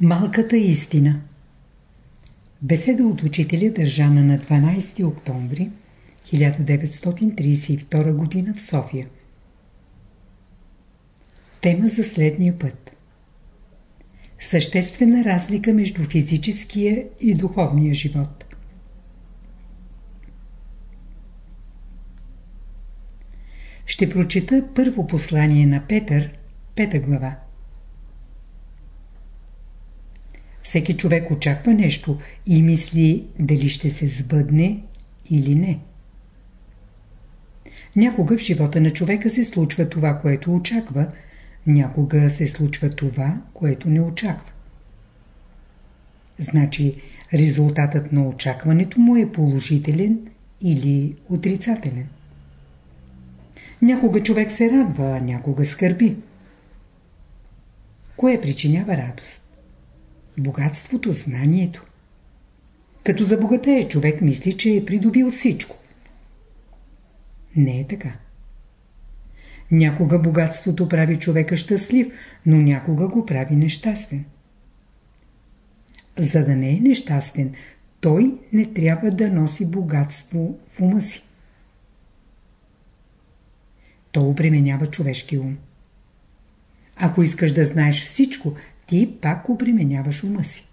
Малката истина. Беседа от учителя държана на 12 октомври 1932 г. в София. Тема за следния път. Съществена разлика между физическия и духовния живот. Ще прочита първо послание на Петър, пета глава Всеки човек очаква нещо и мисли дали ще се сбъдне или не. Някога в живота на човека се случва това, което очаква, някога се случва това, което не очаква. Значи резултатът на очакването му е положителен или отрицателен. Някога човек се радва, а някога скърби. Кое причинява радост? Богатството, знанието. Като забогатее човек мисли, че е придобил всичко. Не е така. Някога богатството прави човека щастлив, но някога го прави нещастен. За да не е нещастен, той не трябва да носи богатство в ума си. То обременява човешки ум. Ако искаш да знаеш всичко, ти пак обременяваш ума си.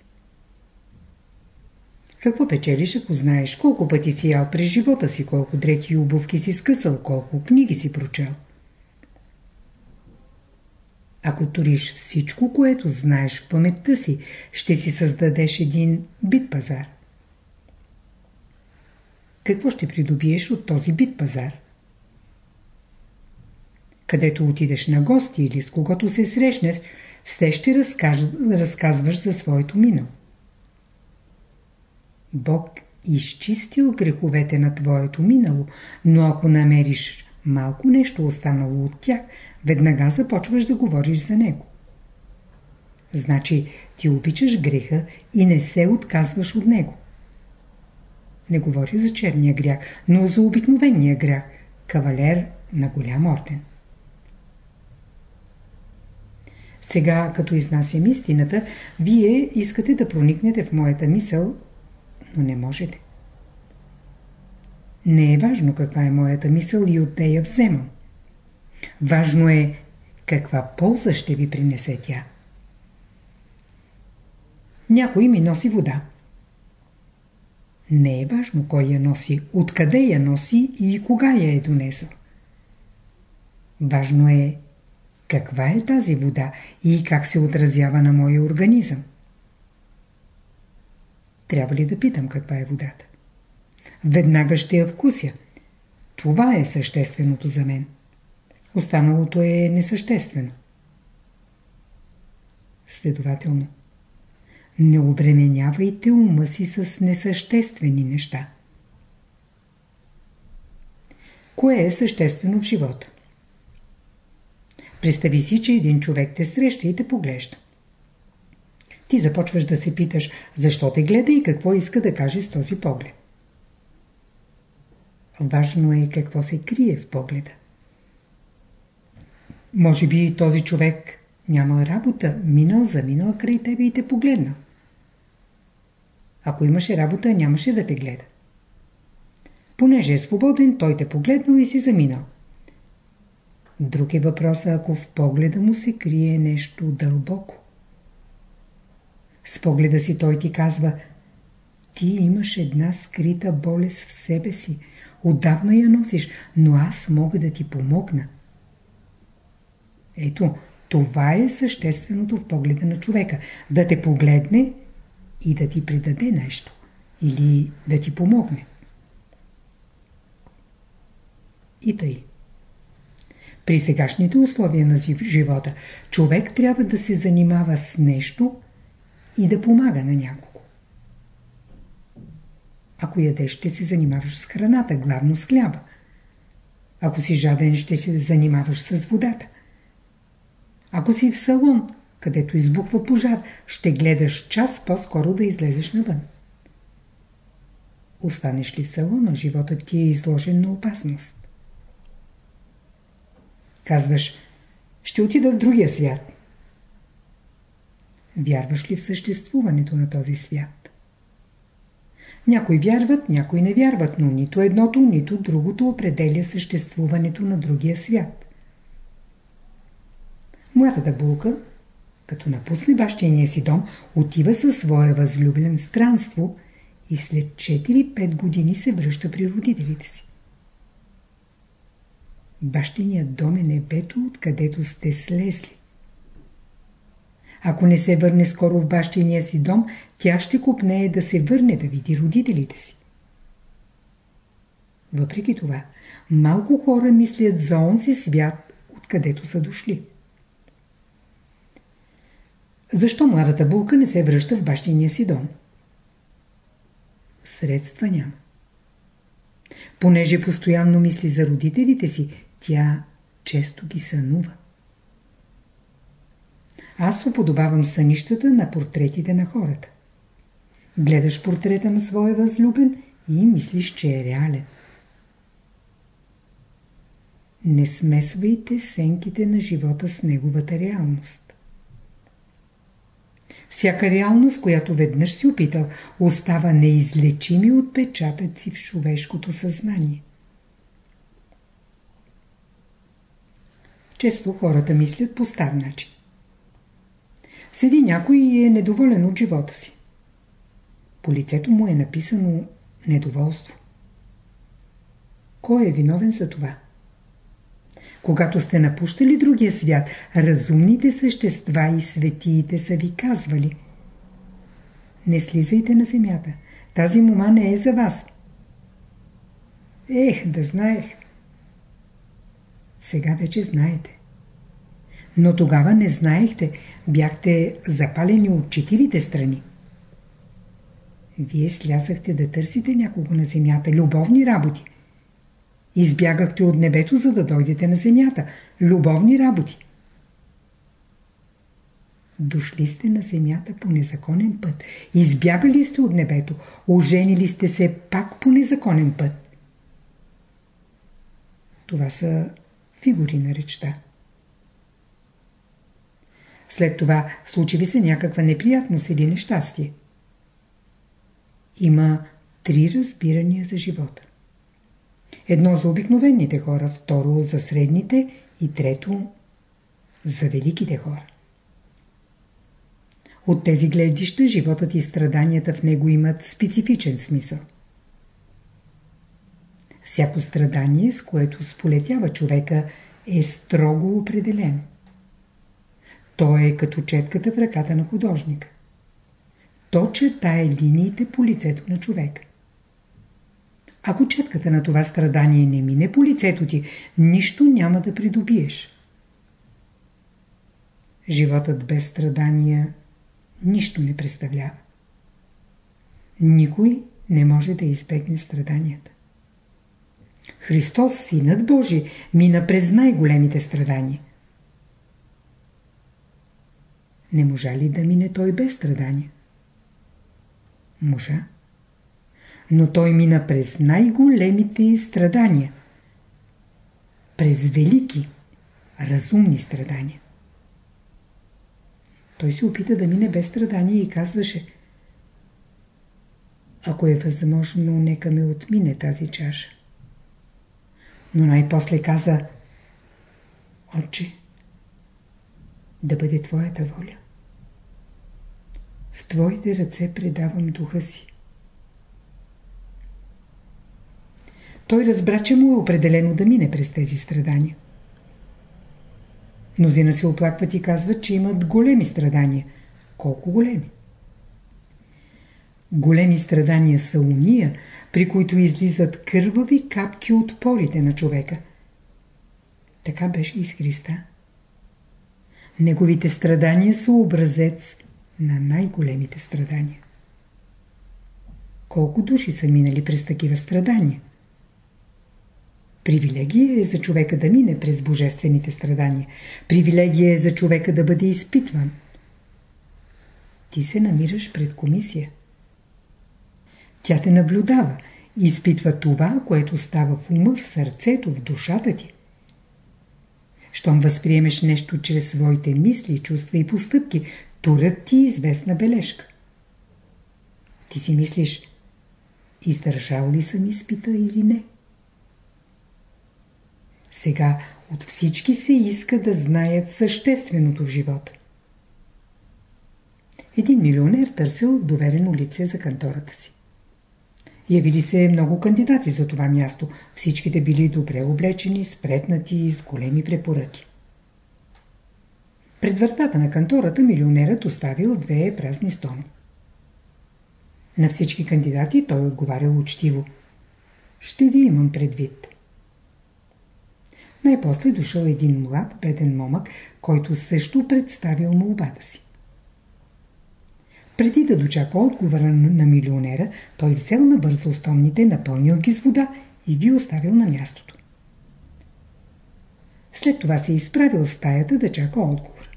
Какво печелиш, ако знаеш колко пъти си ял през живота си, колко дрехи и обувки си скъсал, колко книги си прочел? Ако туриш всичко, което знаеш в паметта си, ще си създадеш един бит пазар. Какво ще придобиеш от този бит пазар? Където отидеш на гости или с когото се срещнеш, все ще разкаж... разказваш за своето минало. Бог изчистил греховете на твоето минало, но ако намериш малко нещо останало от тях, веднага започваш да говориш за него. Значи ти обичаш греха и не се отказваш от него. Не говори за черния грях, но за обикновения грях, кавалер на голям орден. Сега, като изнасям истината, вие искате да проникнете в моята мисъл, но не можете. Не е важно каква е моята мисъл и от нея вземам. Важно е каква полза ще ви принесе тя. Някой ми носи вода. Не е важно кой я носи, откъде я носи и кога я е донесъл. Важно е каква е тази вода и как се отразява на моя организъм. Трябва ли да питам каква е водата? Веднага ще я вкуся. Това е същественото за мен. Останалото е несъществено. Следователно, не обременявайте ума си с несъществени неща. Кое е съществено в живота? Представи си, че един човек те среща и те поглежда. Ти започваш да се питаш, защо те гледа и какво иска да каже с този поглед. Важно е какво се крие в погледа. Може би този човек нямал работа, минал, заминал край тебе и те погледна. Ако имаше работа, нямаше да те гледа. Понеже е свободен, той те погледнал и си заминал. Друг е въпросът, ако в погледа му се крие нещо дълбоко. С погледа си той ти казва Ти имаш една скрита болест в себе си. Отдавна я носиш, но аз мога да ти помогна. Ето, това е същественото в погледа на човека. Да те погледне и да ти придаде нещо. Или да ти помогне. И тъй. При сегашните условия на живота човек трябва да се занимава с нещо и да помага на някого. Ако ядеш, ще се занимаваш с храната, главно с хляба. Ако си жаден, ще се занимаваш с водата. Ако си в салон, където избухва пожар, ще гледаш час по-скоро да излезеш навън. Останеш ли в салона, животът ти е изложен на опасност. Казваш, ще отида в другия свят. Вярваш ли в съществуването на този свят? Някои вярват, някои не вярват, но нито едното, нито другото определя съществуването на другия свят. Младата булка, като напусне бащиния си дом, отива със своя възлюблен странство и след 4-5 години се връща при родителите си. Бащиният дом е небето, откъдето сте слезли. Ако не се върне скоро в бащиния си дом, тя ще купнее да се върне да види родителите си. Въпреки това, малко хора мислят за онзи свят, откъдето са дошли. Защо младата булка не се връща в бащиния си дом? Средства няма. Понеже постоянно мисли за родителите си, тя често ги сънува. Аз уподобавам сънищата на портретите на хората. Гледаш портрета на своя възлюбен и мислиш, че е реален. Не смесвайте сенките на живота с неговата реалност. Всяка реалност, която веднъж си опитал, остава неизлечими отпечатъци в човешкото съзнание. Често хората мислят по стар начин. Седи някой и е недоволен от живота си. По лицето му е написано недоволство. Кой е виновен за това? Когато сте напущали другия свят, разумните същества и светиите са ви казвали Не слизайте на земята. Тази мума не е за вас. Ех, да знаех. Сега вече знаете. Но тогава не знаехте, бяхте запалени от четирите страни. Вие слязахте да търсите някого на земята, любовни работи. Избягахте от небето, за да дойдете на земята. Любовни работи. Дошли сте на земята по незаконен път. Избягали сте от небето. Оженили сте се пак по незаконен път. Това са фигури на речта. След това случи ви се някаква неприятност или нещастие. Има три разбирания за живота. Едно за обикновените хора, второ за средните и трето за великите хора. От тези гледища животът и страданията в него имат специфичен смисъл. Всяко страдание, с което сполетява човека, е строго определено. То е като четката в ръката на художника. То чертае линиите по лицето на човека. Ако четката на това страдание не мине по лицето ти, нищо няма да придобиеш. Животът без страдания нищо не представлява. Никой не може да избегне страданията. Христос, Синът Божий, мина през най-големите страдания. Не можа ли да мине той без страдания? Можа. Но той мина през най-големите страдания. През велики, разумни страдания. Той се опита да мине без страдания и казваше Ако е възможно, нека ме отмине тази чаша. Но най-после каза Отче, да бъде Твоята воля. В Твоите ръце предавам духа си. Той разбра, че му е определено да мине през тези страдания. Мнозина се оплакват и казват, че имат големи страдания. Колко големи? Големи страдания са уния, при които излизат кървави капки от порите на човека. Така беше и с Христа. Неговите страдания са образец на най-големите страдания. Колко души са минали през такива страдания? Привилегия е за човека да мине през божествените страдания. Привилегия е за човека да бъде изпитван. Ти се намираш пред комисия. Тя те наблюдава и изпитва това, което става в ума, в сърцето, в душата ти. Щом възприемеш нещо чрез своите мисли, чувства и постъпки, турят ти известна бележка. Ти си мислиш, издържал ли съм изпита или не? Сега от всички се иска да знаят същественото в живота. Един милионер търсил доверено лице за кантората си. Явили се много кандидати за това място. Всичките били добре облечени, спретнати и с големи препоръки. Пред вратата на кантората милионерът оставил две празни стони. На всички кандидати той отговарял учтиво. Ще ви имам предвид. Най-после дошъл един млад, беден момък, който също представил молбата си. Преди да дочака отговора на милионера, той взел набързо стомните, напълнил ги с вода и ги оставил на мястото. След това се изправил в стаята да чака отговор.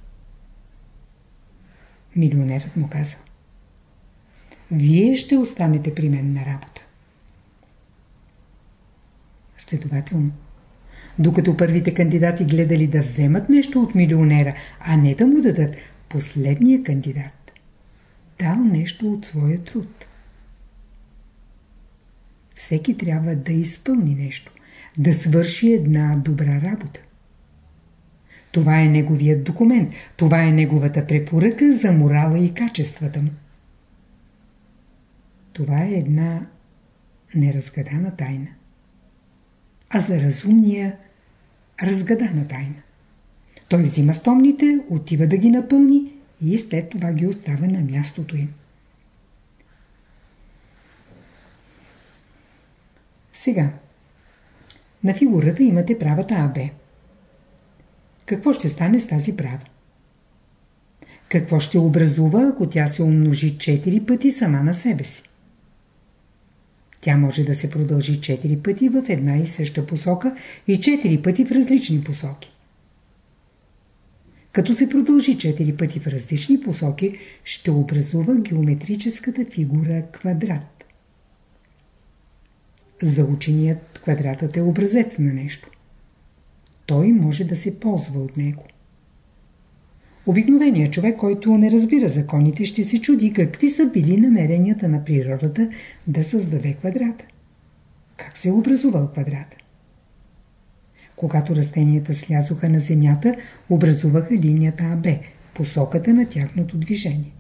Милионерът му казал. Вие ще останете при мен на работа. Следователно, докато първите кандидати гледали да вземат нещо от милионера, а не да му дадат, последния кандидат дал нещо от своя труд. Всеки трябва да изпълни нещо, да свърши една добра работа. Това е неговият документ, това е неговата препоръка за морала и качествата му. Това е една неразгадана тайна. А за разумния разгадана тайна. Той взима стомните, отива да ги напълни и след това ги оставя на мястото им. Сега, на фигурата имате правата АБ. Какво ще стане с тази права? Какво ще образува, ако тя се умножи 4 пъти сама на себе си? Тя може да се продължи 4 пъти в една и съща посока и 4 пъти в различни посоки. Като се продължи 4 пъти в различни посоки, ще образува геометрическата фигура квадрат. За ученият квадратът е образец на нещо. Той може да се ползва от него. Обикновеният човек, който не разбира законите, ще се чуди какви са били намеренията на природата да създаде квадрата. Как се е образувал квадрата? Когато растенията слязоха на земята, образуваха линията АБ, посоката на тяхното движение.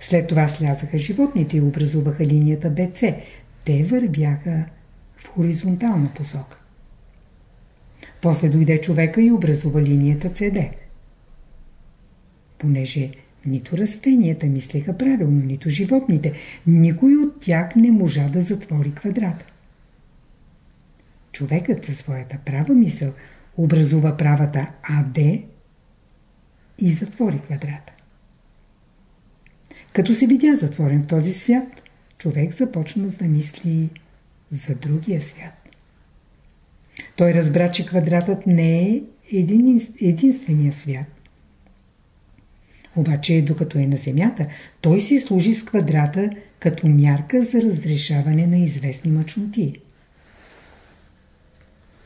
След това слязаха животните и образуваха линията БЦ. Те вървяха в хоризонтална посока. После дойде човека и образува линията CD понеже нито растенията мислеха правилно, нито животните. Никой от тях не можа да затвори квадрата. Човекът със своята права мисъл образува правата АД и затвори квадрата. Като се видя затворен в този свят, човек започна да мисли за другия свят. Той разбра, че квадратът не е един, единствения свят. Обаче, докато е на Земята, той си служи с квадрата като мярка за разрешаване на известни мъчноти.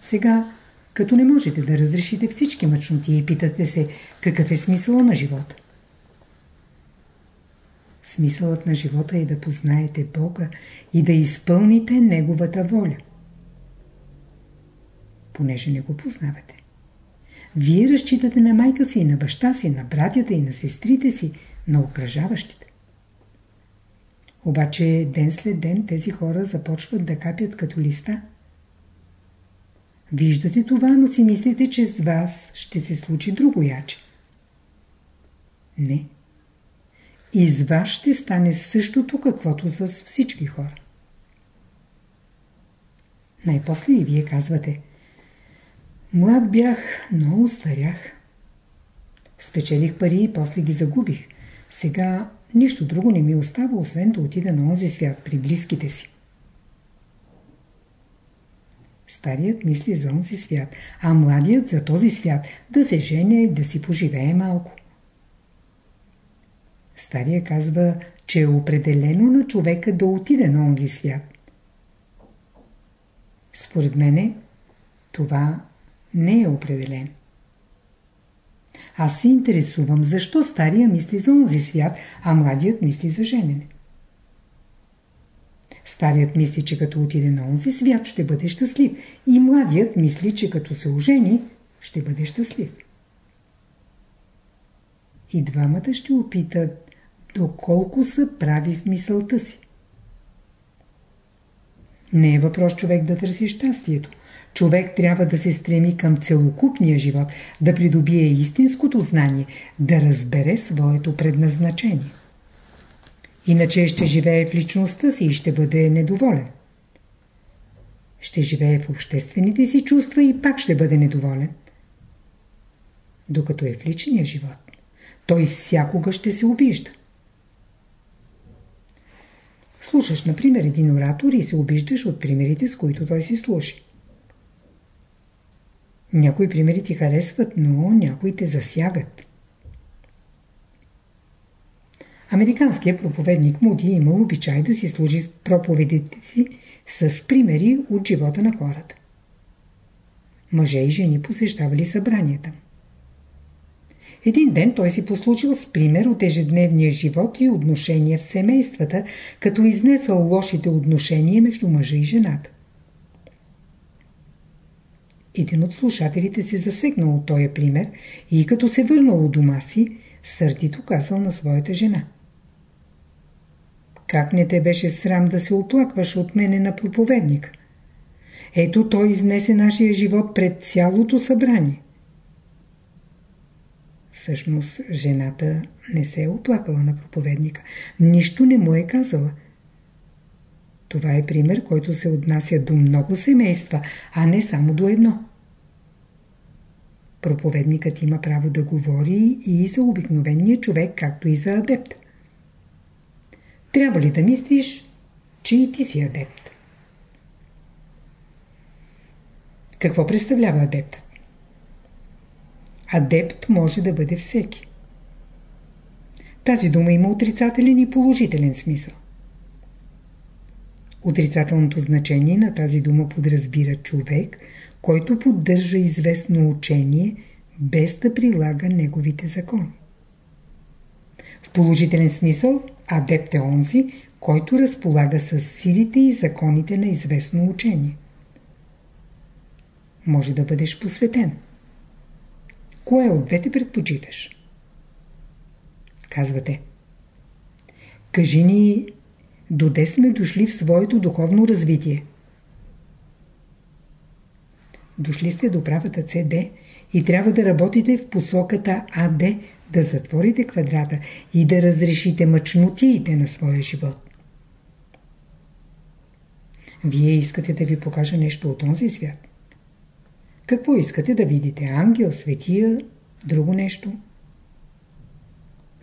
Сега, като не можете да разрешите всички мъчноти и питате се какъв е смисъл на живота. Смисълът на живота е да познаете Бога и да изпълните Неговата воля. Понеже не го познавате. Вие разчитате на майка си, на баща си, на братята и на сестрите си, на окръжаващите. Обаче ден след ден тези хора започват да капят като листа. Виждате това, но си мислите, че с вас ще се случи друго яче. Не. И с вас ще стане същото, каквото с всички хора. Най-после и вие казвате – Млад бях, но устарях. Спечелих пари и после ги загубих. Сега нищо друго не ми остава, освен да отида на онзи свят при близките си. Старият мисли за онзи свят, а младият за този свят да се жене и да си поживее малко. Стария казва, че е определено на човека да отиде на онзи свят. Според мене, това не е определен. Аз се интересувам защо стария мисли за онзи свят, а младият мисли за женене. Старият мисли, че като отиде на онзи свят ще бъде щастлив и младият мисли, че като се ожени ще бъде щастлив. И двамата ще опитат доколко са прави в мисълта си. Не е въпрос човек да търси щастието. Човек трябва да се стреми към целокупния живот, да придобие истинското знание, да разбере своето предназначение. Иначе ще живее в личността си и ще бъде недоволен. Ще живее в обществените си чувства и пак ще бъде недоволен. Докато е в личния живот, той всякога ще се обижда. Слушаш, например, един оратор и се обиждаш от примерите, с които той си слуши. Някои примери ти харесват, но някои те засягат. Американският проповедник Муди е имал обичай да си служи проповедите си с примери от живота на хората. Мъже и жени посещавали събранията. Един ден той си послужил с пример от ежедневния живот и отношения в семействата, като изнесъл лошите отношения между мъжа и жената. Един от слушателите се засегнал от този пример и като се върнал от дома си, сърдито казал на своята жена. Как не те беше срам да се оплакваш от мене на проповедник? Ето той изнесе нашия живот пред цялото събрание. Всъщност, жената не се е оплакала на проповедника. Нищо не му е казала. Това е пример, който се отнася до много семейства, а не само до едно. Проповедникът има право да говори и за обикновения човек, както и за адепт. Трябва ли да мислиш, че и ти си адепт? Какво представлява адептът? Адепт може да бъде всеки. Тази дума има отрицателен и положителен смисъл. Отрицателното значение на тази дума подразбира човек, който поддържа известно учение, без да прилага неговите закони. В положителен смисъл адепт е онзи, който разполага с силите и законите на известно учение. Може да бъдеш посветен. Кое от двете предпочиташ? Казвате. Кажи ни, доде сме дошли в своето духовно развитие. Дошли сте до правата CD и трябва да работите в посоката АД, да затворите квадрата и да разрешите мъчнотиите на своя живот. Вие искате да ви покажа нещо от този свят. Какво искате да видите? Ангел, светия, друго нещо?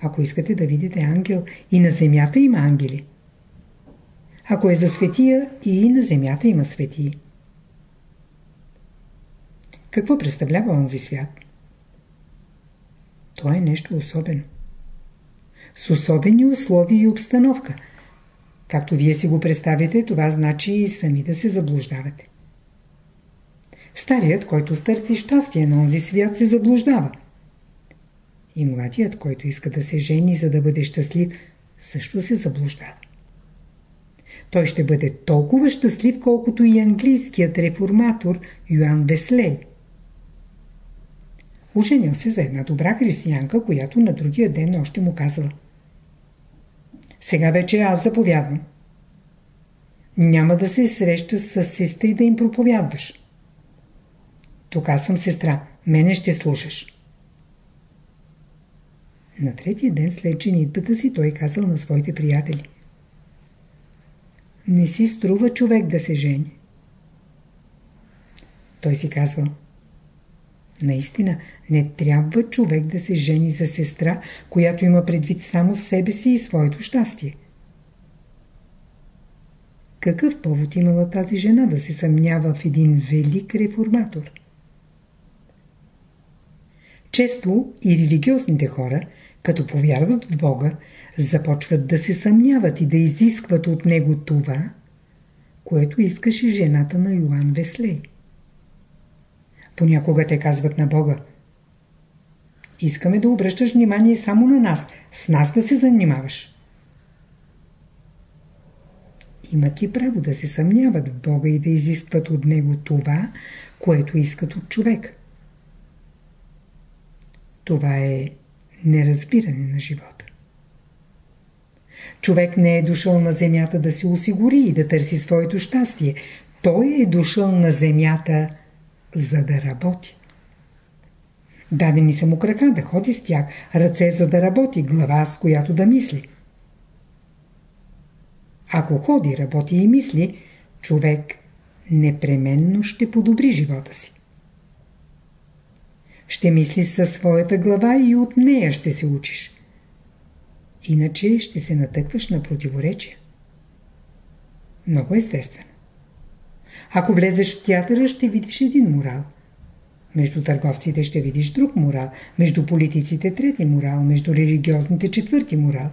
Ако искате да видите ангел, и на земята има ангели. Ако е за светия, и на земята има светии. Какво представлява онзи свят? То е нещо особено. С особени условия и обстановка. Както вие си го представите, това значи и сами да се заблуждавате. Старият, който търси щастие на онзи свят, се заблуждава. И младият, който иска да се жени, за да бъде щастлив, също се заблуждава. Той ще бъде толкова щастлив, колкото и английският реформатор Йоан Веслей. Оженил се за една добра християнка, която на другия ден още му казва Сега вече аз заповядвам. Няма да се среща с сестри да им проповядваш. Тук аз съм сестра. Мене ще слушаш. На третия ден след женитбата си той казал на своите приятели. Не си струва човек да се жени. Той си казвал. Наистина, не трябва човек да се жени за сестра, която има предвид само себе си и своето щастие. Какъв повод имала тази жена да се съмнява в един велик реформатор? Често и религиозните хора, като повярват в Бога, започват да се съмняват и да изискват от Него това, което искаше жената на Йоан Веслей. Понякога те казват на Бога Искаме да обръщаш внимание само на нас, с нас да се занимаваш. Имат ли право да се съмняват в Бога и да изискват от Него това, което искат от човек? Това е неразбиране на живота. Човек не е дошъл на земята да се осигури и да търси своето щастие. Той е дошъл на земята за да работи. Дадени са му крака да ходи с тях, ръце за да работи, глава с която да мисли. Ако ходи, работи и мисли, човек непременно ще подобри живота си. Ще мисли със своята глава и от нея ще се учиш. Иначе ще се натъкваш на противоречия. Много естествено. Ако влезеш в театъра, ще видиш един морал. Между търговците ще видиш друг морал. Между политиците трети морал. Между религиозните четвърти морал.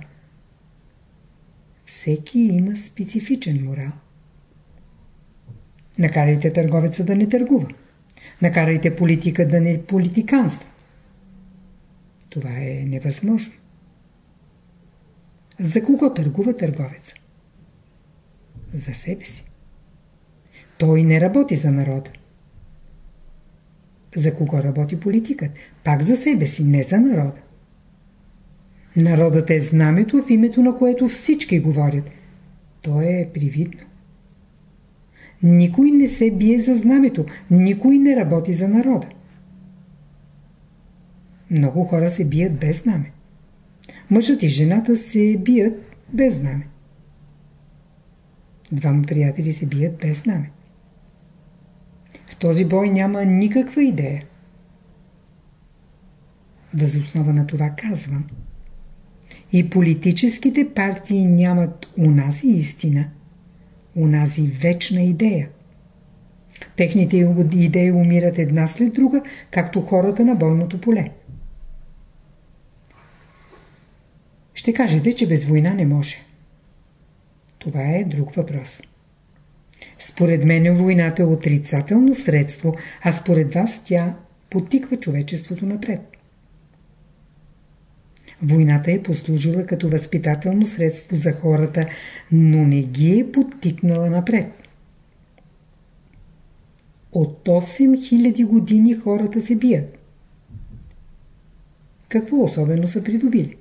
Всеки има специфичен морал. Накарайте търговеца да не търгува. Накарайте политика да не политиканства. Това е невъзможно. За кого търгува търговец? За себе си. Той не работи за народа. За кого работи политикът? Пак за себе си, не за народа. Народът е знамето, в името на което всички говорят. То е привидно. Никой не се бие за знамето, никой не работи за народа. Много хора се бият без знаме. Мъжът и жената се бият без знаме. Двама приятели се бият без знаме. В този бой няма никаква идея. Възоснова на това казвам. И политическите партии нямат унази истина, унази вечна идея. Техните идеи умират една след друга, както хората на бойното поле. Ще кажете, че без война не може. Това е друг въпрос. Според мен войната е отрицателно средство, а според вас тя потиква човечеството напред. Войната е послужила като възпитателно средство за хората, но не ги е подтикнала напред. От 8000 години хората се бият. Какво особено са придобили?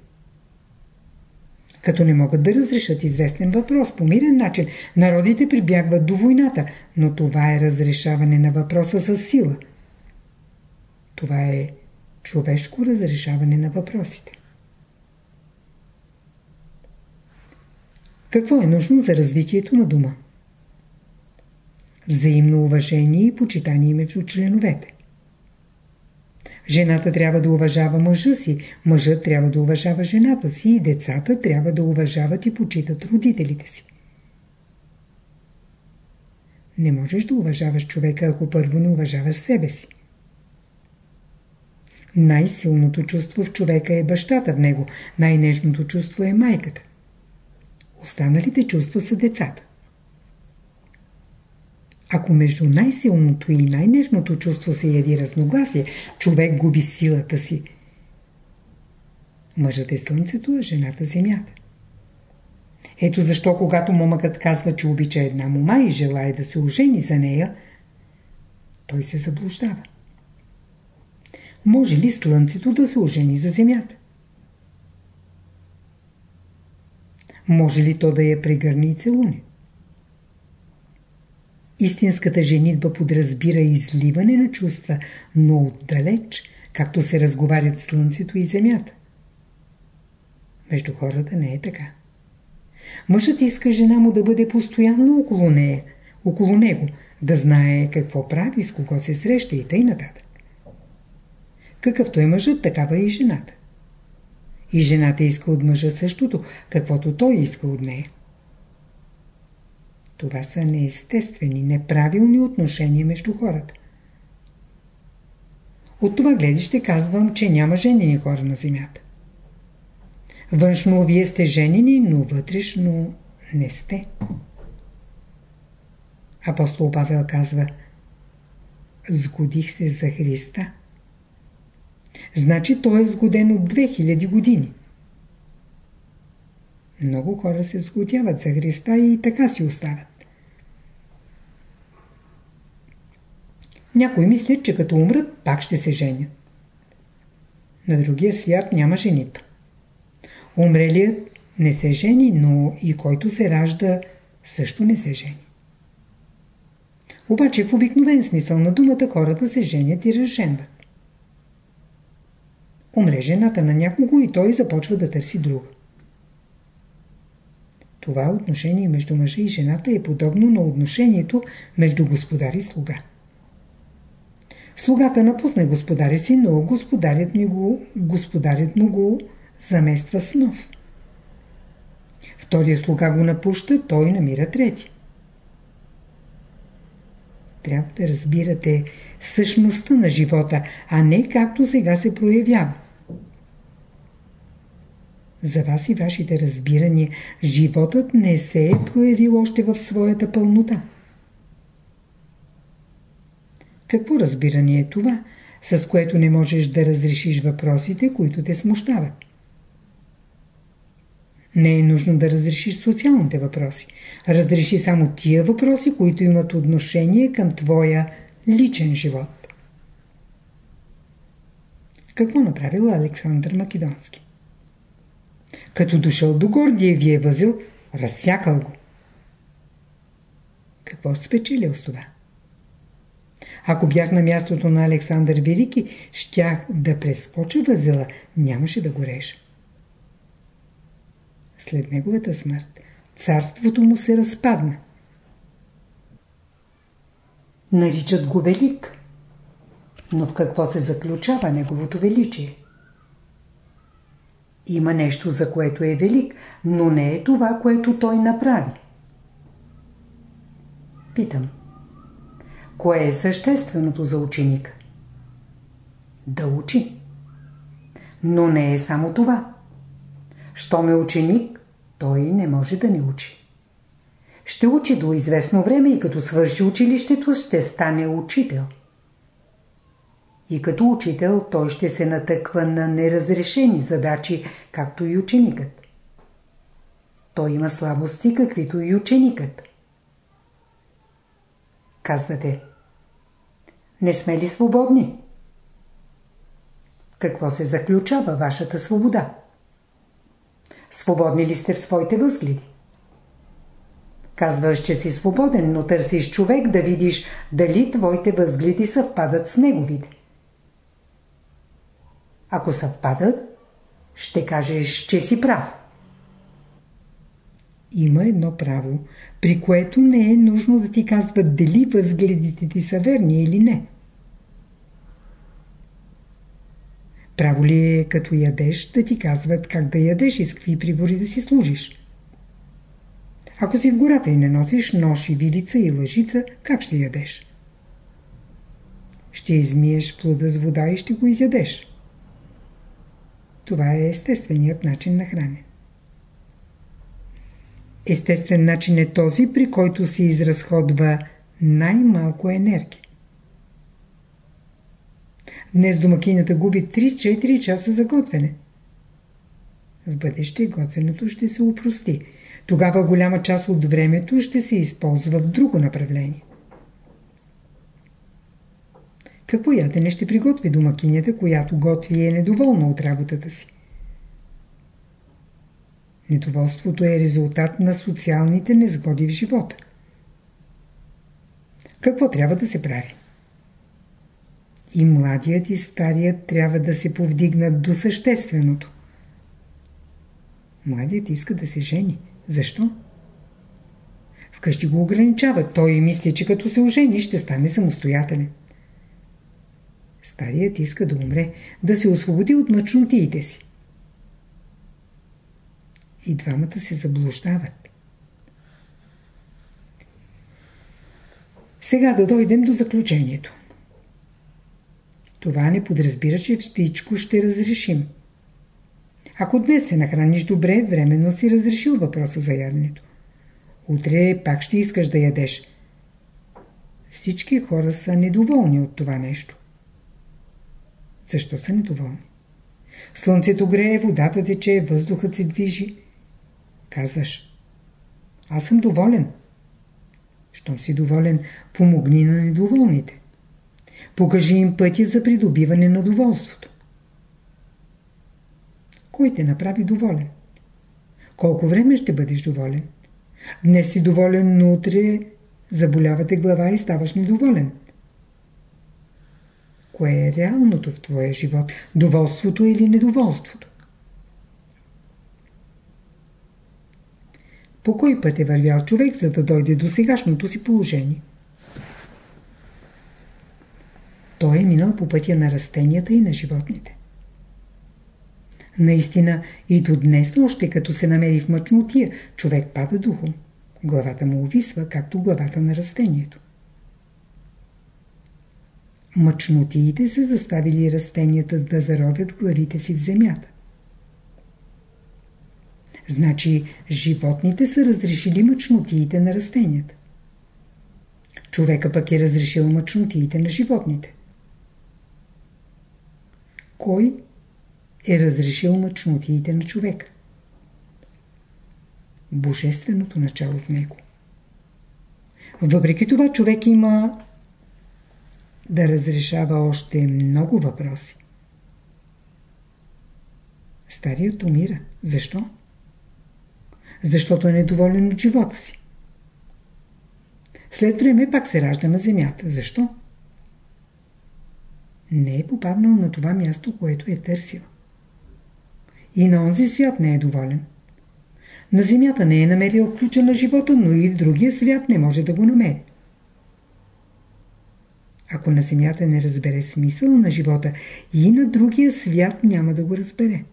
Като не могат да разрешат известен въпрос по мирен начин, народите прибягват до войната, но това е разрешаване на въпроса с сила. Това е човешко разрешаване на въпросите. Какво е нужно за развитието на дума? Взаимно уважение и почитание между членовете. Жената трябва да уважава мъжа си, мъжът трябва да уважава жената си и децата трябва да уважават и почитат родителите си. Не можеш да уважаваш човека, ако първо не уважаваш себе си. Най-силното чувство в човека е бащата в него, най-нежното чувство е майката. Останалите чувства са децата. Ако между най-силното и най-нежното чувство се яви разногласие, човек губи силата си. Мъжът е слънцето, а жената земята. Ето защо, когато момъкът казва, че обича една мома и желая да се ожени за нея, той се заблуждава. Може ли слънцето да се ожени за земята? Може ли то да я прегърне и целуне? Истинската женитба подразбира изливане на чувства, но отдалеч, както се разговарят Слънцето и Земята. Между хората не е така. Мъжът иска жена му да бъде постоянно около нея, около него, да знае какво прави, с кого се среща и тъй нататък. Какъвто е мъжът, такава е и жената. И жената иска от мъжа същото, каквото той иска от нея. Това са неестествени, неправилни отношения между хората. От това гледище казвам, че няма женени хора на земята. Външно вие сте женени, но вътрешно не сте. Апостол Павел казва Сгодих се за Христа. Значи той е сгоден от 2000 години. Много хора се сгодяват за Христа и така си остават. Някои мислят, че като умрат, пак ще се женят. На другия свят няма женитба. Умрелият не се жени, но и който се ражда, също не се жени. Обаче в обикновен смисъл на думата хората се женят и разженват. Умре жената на някого и той започва да търси друга. Това отношение между мъжа и жената е подобно на отношението между господар и слуга. Слугата напусне господаря си, но господарят, ми го, господарят му го замества с нов. Втория слуга го напуща, той намира трети. Трябва да разбирате същността на живота, а не както сега се проявява. За вас и вашите разбирания, животът не се е проявил още в своята пълнота. Какво разбиране е това, с което не можеш да разрешиш въпросите, които те смущават? Не е нужно да разрешиш социалните въпроси. Разреши само тия въпроси, които имат отношение към твоя личен живот. Какво направил Александър Македонски? Като дошъл до Гордиевия възел, разсякал го. Какво спечелил с това? Ако бях на мястото на Александър Велики, щях да прескоча възела, нямаше да го режа. След неговата смърт, царството му се разпадна. Наричат го велик. Но в какво се заключава неговото величие? Има нещо, за което е велик, но не е това, което той направи. Питам. Кое е същественото за ученика? Да учи. Но не е само това. Щом е ученик, той не може да не учи. Ще учи до известно време и като свърши училището, ще стане учител. И като учител той ще се натъква на неразрешени задачи, както и ученикът. Той има слабости, каквито и ученикът. Казвате, не сме ли свободни? Какво се заключава вашата свобода? Свободни ли сте в своите възгледи? Казваш, че си свободен, но търсиш човек да видиш дали твоите възгледи съвпадат с неговите. Ако съвпадат, ще кажеш, че си прав. Има едно право, при което не е нужно да ти казват дали възгледите ти са верни или не. Право ли е като ядеш да ти казват как да ядеш и с какви прибори да си служиш? Ако си в гората и не носиш нож и вилица и лъжица, как ще ядеш? Ще измиеш плода с вода и ще го изядеш. Това е естественият начин на хране. Естествен начин е този, при който се изразходва най-малко енергия. Днес домакинята губи 3-4 часа за готвене. В бъдеще готвенето ще се упрости. Тогава голяма част от времето ще се използва в друго направление. Какво ядене ще приготви домакинята, която готви и е недоволна от работата си? Недоволството е резултат на социалните незгоди в живота. Какво трябва да се прави? И младият и старият трябва да се повдигнат до същественото. Младият иска да се жени. Защо? Вкъщи го ограничават. Той мисли, че като се ожени ще стане самостоятелен. Старият иска да умре, да се освободи от мъчнотиите си. И двамата се заблуждават. Сега да дойдем до заключението. Това не подразбира, че всичко ще разрешим. Ако днес се нахраниш добре, временно си разрешил въпроса за яденето. Утре пак ще искаш да ядеш. Всички хора са недоволни от това нещо. Защо са недоволни? Слънцето грее, водата тече, въздухът се движи. Казваш, аз съм доволен. Щом си доволен, помогни на недоволните. Покажи им пътя за придобиване на доволството. Кой те направи доволен? Колко време ще бъдеш доволен? Днес си доволен, но утре заболявате глава и ставаш недоволен. Кое е реалното в твоя живот? Доволството или недоволството? По кой път е вървял човек, за да дойде до сегашното си положение? Той е минал по пътя на растенията и на животните. Наистина и до днес, още като се намери в мъчнотия, човек пада духом. Главата му увисва, както главата на растението. Мъчнотиите са заставили растенията да заровят главите си в земята. Значи животните са разрешили мъчнотиите на растенията. Човека пък е разрешил мъчнотиите на животните. Кой е разрешил мъчнотиите на човека? Божественото начало в него. Въпреки това човек има да разрешава още много въпроси. Старият умира. Защо? Защото е недоволен от живота си. След време пак се ражда на земята. Защо? Не е попаднал на това място, което е търсил. И на онзи свят не е доволен. На земята не е намерил ключа на живота, но и в другия свят не може да го намери. Ако на земята не разбере смисъл на живота, и на другия свят няма да го разбере.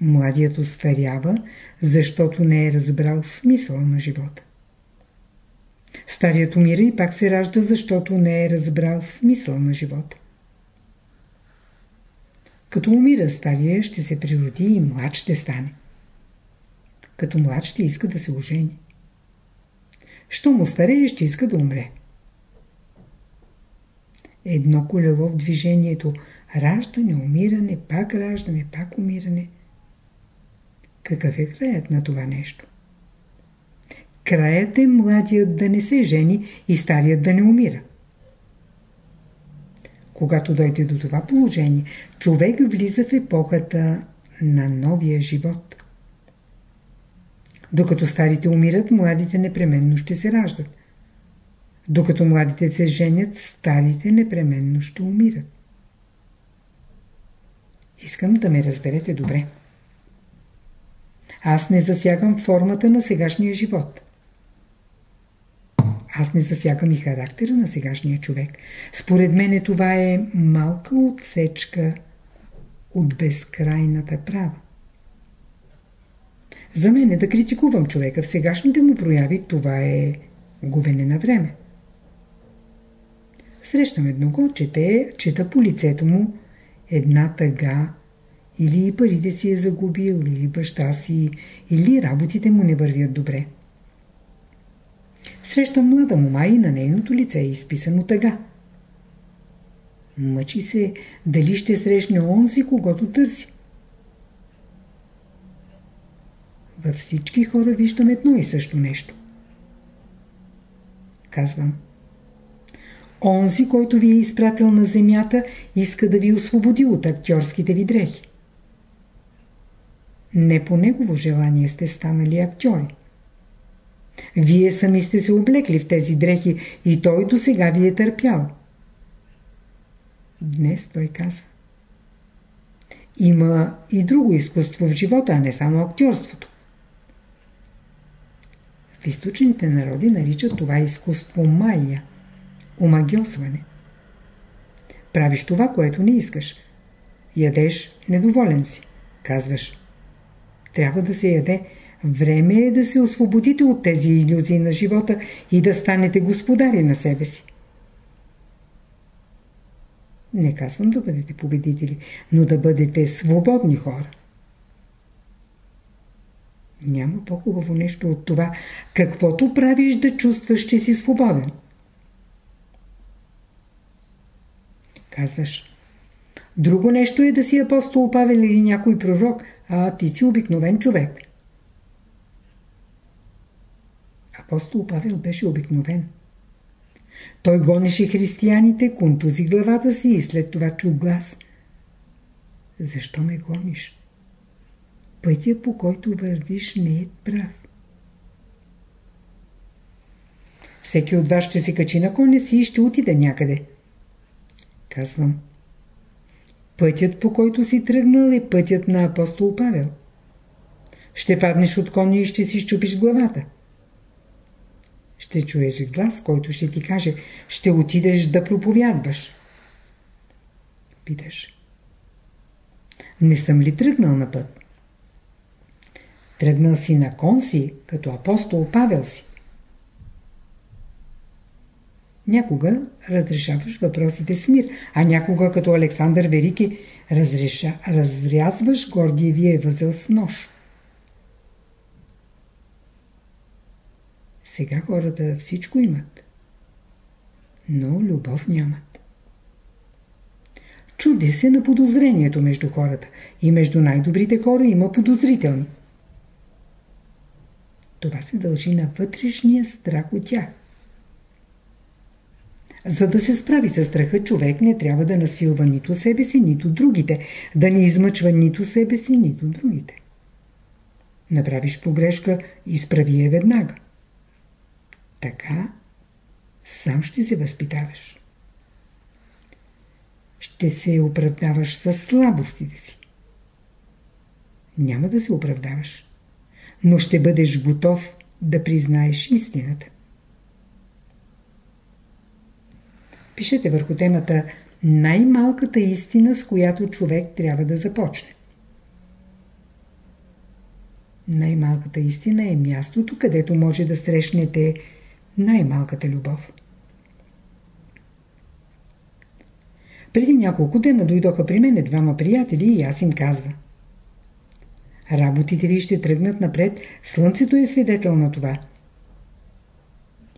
Младият остарява, защото не е разбрал смисъл на живота. Старият умира и пак се ражда, защото не е разбрал смисъл на живота. Като умира стария, ще се природи и млад ще стане. Като млад ще иска да се ожени. Що му старее, ще иска да умре. Едно колело в движението. Раждане, умиране, пак раждане, пак умиране. Какъв е краят на това нещо? Краят е младият да не се жени и старият да не умира. Когато дойде до това положение, човек влиза в епохата на новия живот. Докато старите умират, младите непременно ще се раждат. Докато младите се женят, старите непременно ще умират. Искам да ме разберете добре. Аз не засягам формата на сегашния живот. Аз не засягам и характера на сегашния човек. Според мен това е малка отсечка от безкрайната права. За мен е да критикувам човека в сегашните му прояви, това е губене на време. Срещам едного, чете, чета по лицето му една тъга, или парите си е загубил, или баща си, или работите му не вървят добре. Срещам млада мома и на нейното лице е изписано тъга. Мъчи се дали ще срещне онзи, когато търси. Във всички хора виждам едно и също нещо. Казвам. Онзи, който ви е изпратил на земята, иска да ви освободи от актьорските ви дрехи. Не по негово желание сте станали актьори. Вие сами сте се облекли в тези дрехи и той до сега ви е търпял. Днес той казва. Има и друго изкуство в живота, а не само актьорството. В източните народи наричат това изкуство майя, омагиосване. Правиш това, което не искаш. Ядеш, недоволен си. Казваш. Трябва да се яде, Време е да се освободите от тези иллюзии на живота и да станете господари на себе си. Не казвам да бъдете победители, но да бъдете свободни хора. Няма по-хубаво нещо от това, каквото правиш да чувстваш, че си свободен. Казваш. Друго нещо е да си апостол Павел или някой пророк, а ти си обикновен човек. Апостол Павел беше обикновен. Той гонеше християните, контузи главата си и след това чу глас. Защо ме гониш? Пътя по който вървиш не е прав. Всеки от вас ще се качи на коня си и ще отиде някъде. Казвам. Пътят по който си тръгнал е пътят на апостол Павел. Ще паднеш от коня и ще си щупиш главата. Ще чуеш глас, който ще ти каже, ще отидеш да проповядваш. Питаш. Не съм ли тръгнал на път? Тръгнал си на кон си, като апостол Павел си. Някога разрешаваш въпросите с мир, а някога като Александър Велики разреша, разрязваш гордиевия възел с нож. Сега хората всичко имат, но любов нямат. Чуди се на подозрението между хората и между най-добрите хора има подозрителни. Това се дължи на вътрешния страх от тях. За да се справи с страха, човек не трябва да насилва нито себе си, нито другите, да не измъчва нито себе си, нито другите. Направиш погрешка, изправи я веднага. Така сам ще се възпитаваш. Ще се оправдаваш с слабостите си. Няма да се оправдаваш, но ще бъдеш готов да признаеш истината. Пишете върху темата най-малката истина, с която човек трябва да започне. Най-малката истина е мястото, където може да срещнете най-малката любов. Преди няколко дена дойдоха при мен двама приятели и аз им казва. Работите ви ще тръгнат напред, слънцето е свидетел на това.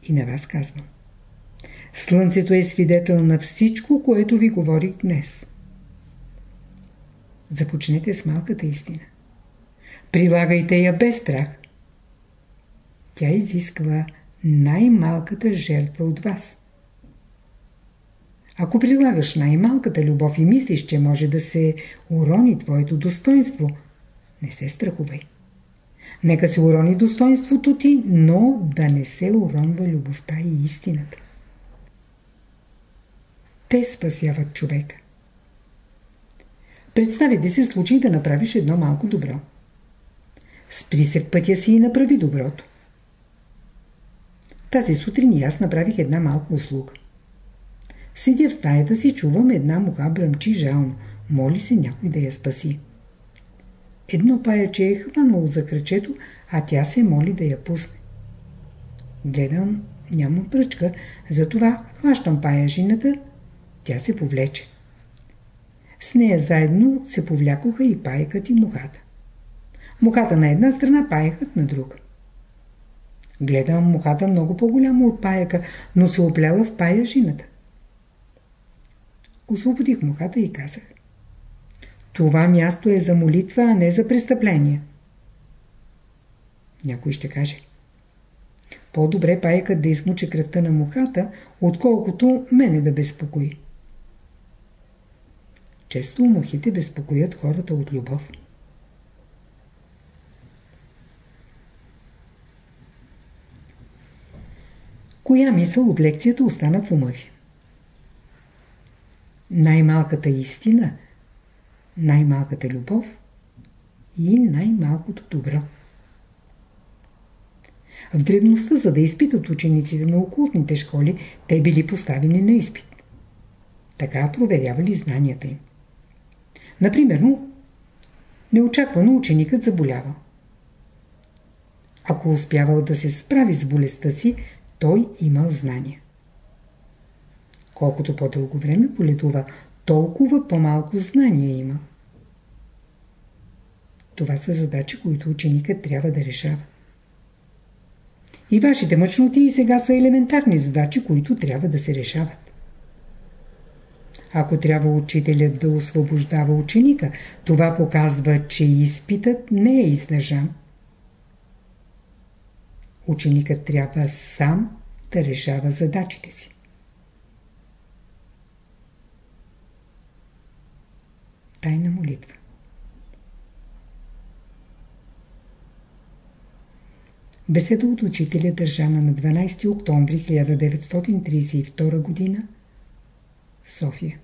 И на вас казвам. Слънцето е свидетел на всичко, което ви говорих днес. Започнете с малката истина. Прилагайте я без страх. Тя изисква най-малката жертва от вас. Ако прилагаш най-малката любов и мислиш, че може да се урони твоето достоинство, не се страхувай. Нека се урони достоинството ти, но да не се уронва любовта и истината. Те спасяват човека. Представете се случай да направиш едно малко добро. Спри се в пътя си и направи доброто. Тази сутрин и аз направих една малка услуга. Седя в стаята си, чувам една муха бръмчи жално. Моли се някой да я спаси. Едно паяче е хванало за кръчето, а тя се моли да я пусне. Гледам, нямам пръчка, затова хващам паяжината, тя се повлече. С нея заедно се повлякоха и паекът и мухата. Мухата на една страна, паекът на друга. Гледам мухата много по-голяма от паяка, но се опляла в паяжината. Освободих мухата и казах. Това място е за молитва, а не за престъпление. Някой ще каже. По-добре паякът да измуче кръвта на мухата, отколкото мене да безпокои. Често мухите безпокоят хората от любов. Коя мисъл от лекцията остана в ума ви? Най-малката истина, най-малката любов и най-малкото добро. В древността, за да изпитат учениците на окултните школи, те били поставени на изпит. Така проверявали знанията им. Например, неочаквано ученикът заболява. Ако успявал да се справи с болестта си, той имал знания. Колкото по-дълго време полетува, толкова по-малко знания има. Това са задачи, които ученикът трябва да решава. И вашите мъчноти и сега са елементарни задачи, които трябва да се решават. Ако трябва учителят да освобождава ученика, това показва, че изпитът не е издържан. Ученикът трябва сам да решава задачите си. Тайна молитва Беседа от учителя държана на 12 октомври 1932 г. София